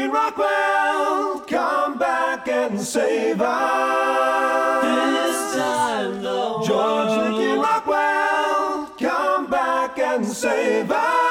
David Rockwell, come back and save us. This time, though. George Rockwell, come back and save us.